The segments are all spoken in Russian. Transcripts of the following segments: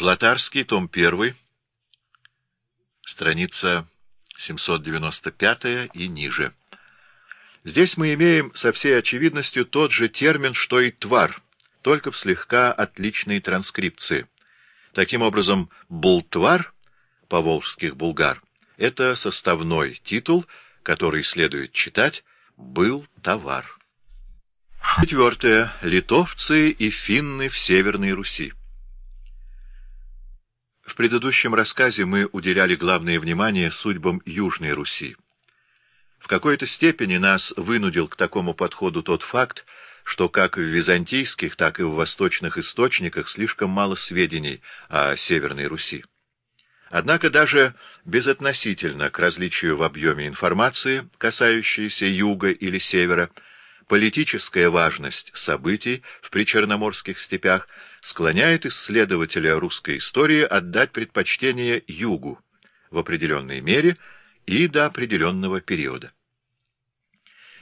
Златарский, том 1, страница 795 и ниже. Здесь мы имеем со всей очевидностью тот же термин, что и «твар», только в слегка отличной транскрипции. Таким образом, «бултвар» по-волжских «булгар» — это составной титул, который следует читать «был товар». Четвертое. Литовцы и финны в Северной Руси. В предыдущем рассказе мы уделяли главное внимание судьбам Южной Руси. В какой-то степени нас вынудил к такому подходу тот факт, что как в византийских, так и в восточных источниках слишком мало сведений о Северной Руси. Однако даже безотносительно к различию в объеме информации, касающейся юга или севера, политическая важность событий в причерноморских степях – склоняет исследователя русской истории отдать предпочтение югу в определенной мере и до определенного периода.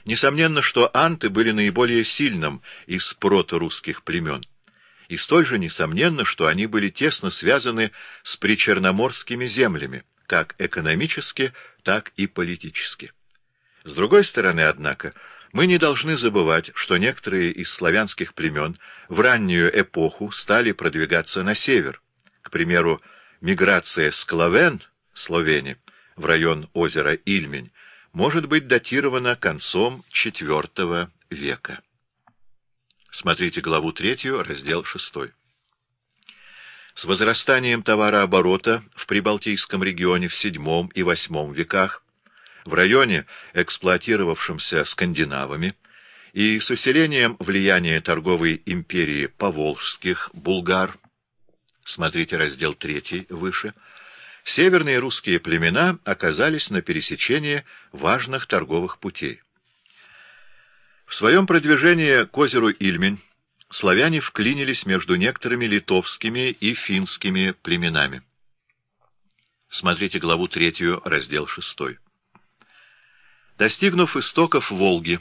Несомненно, что анты были наиболее сильным из проторусских племен, и столь же несомненно, что они были тесно связаны с причерноморскими землями, как экономически, так и политически. С другой стороны, однако, мы не должны забывать, что некоторые из славянских племен в раннюю эпоху стали продвигаться на север. К примеру, миграция Скловен, Словени, в район озера Ильмень, может быть датирована концом IV века. Смотрите главу 3, раздел 6. С возрастанием товарооборота в Прибалтийском регионе в VII и VIII веках в районе, эксплуатировавшемся скандинавами, и с усилением влияния торговой империи поволжских булгар, смотрите раздел 3 выше, северные русские племена оказались на пересечении важных торговых путей. В своем продвижении к озеру Ильмень славяне вклинились между некоторыми литовскими и финскими племенами. Смотрите главу 3, раздел 6. Достигнув истоков Волги,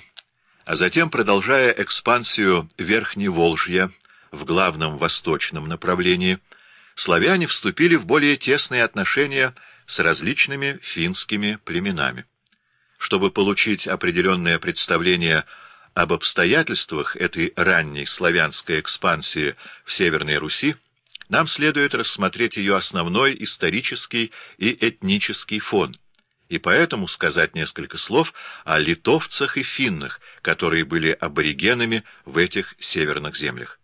а затем продолжая экспансию Верхневолжья в главном восточном направлении, славяне вступили в более тесные отношения с различными финскими племенами. Чтобы получить определенное представление об обстоятельствах этой ранней славянской экспансии в Северной Руси, нам следует рассмотреть ее основной исторический и этнический фон – и поэтому сказать несколько слов о литовцах и финнах, которые были аборигенами в этих северных землях.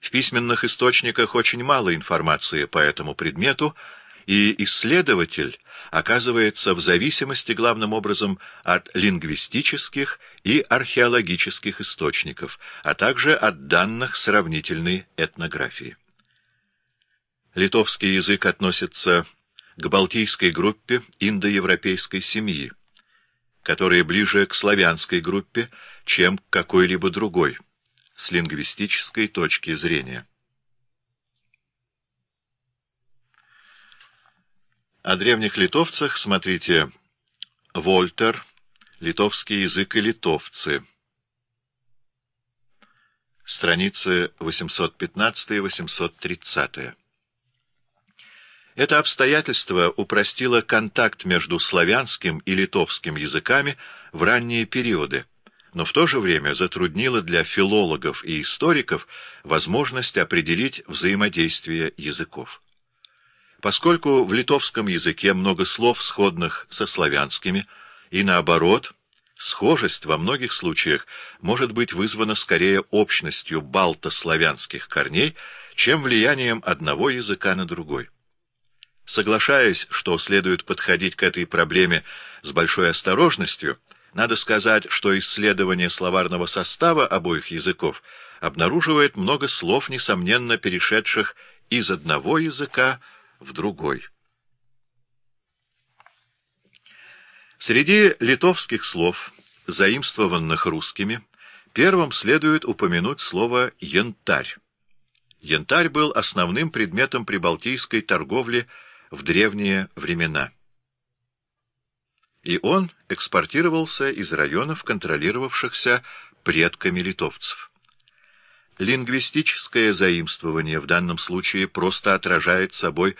В письменных источниках очень мало информации по этому предмету, и исследователь оказывается в зависимости главным образом от лингвистических и археологических источников, а также от данных сравнительной этнографии. Литовский язык относится к балтийской группе индоевропейской семьи, которая ближе к славянской группе, чем к какой-либо другой, с лингвистической точки зрения. О древних литовцах смотрите Вольтер, «Литовский язык и литовцы», страницы 815-830. Это обстоятельство упростило контакт между славянским и литовским языками в ранние периоды, но в то же время затруднило для филологов и историков возможность определить взаимодействие языков. Поскольку в литовском языке много слов, сходных со славянскими, и наоборот, схожесть во многих случаях может быть вызвана скорее общностью балто-славянских корней, чем влиянием одного языка на другой. Соглашаясь, что следует подходить к этой проблеме с большой осторожностью, надо сказать, что исследование словарного состава обоих языков обнаруживает много слов, несомненно перешедших из одного языка в другой. Среди литовских слов, заимствованных русскими, первым следует упомянуть слово «янтарь». Янтарь был основным предметом прибалтийской торговли в древние времена. И он экспортировался из районов, контролировавшихся предками литовцев. Лингвистическое заимствование в данном случае просто отражает собой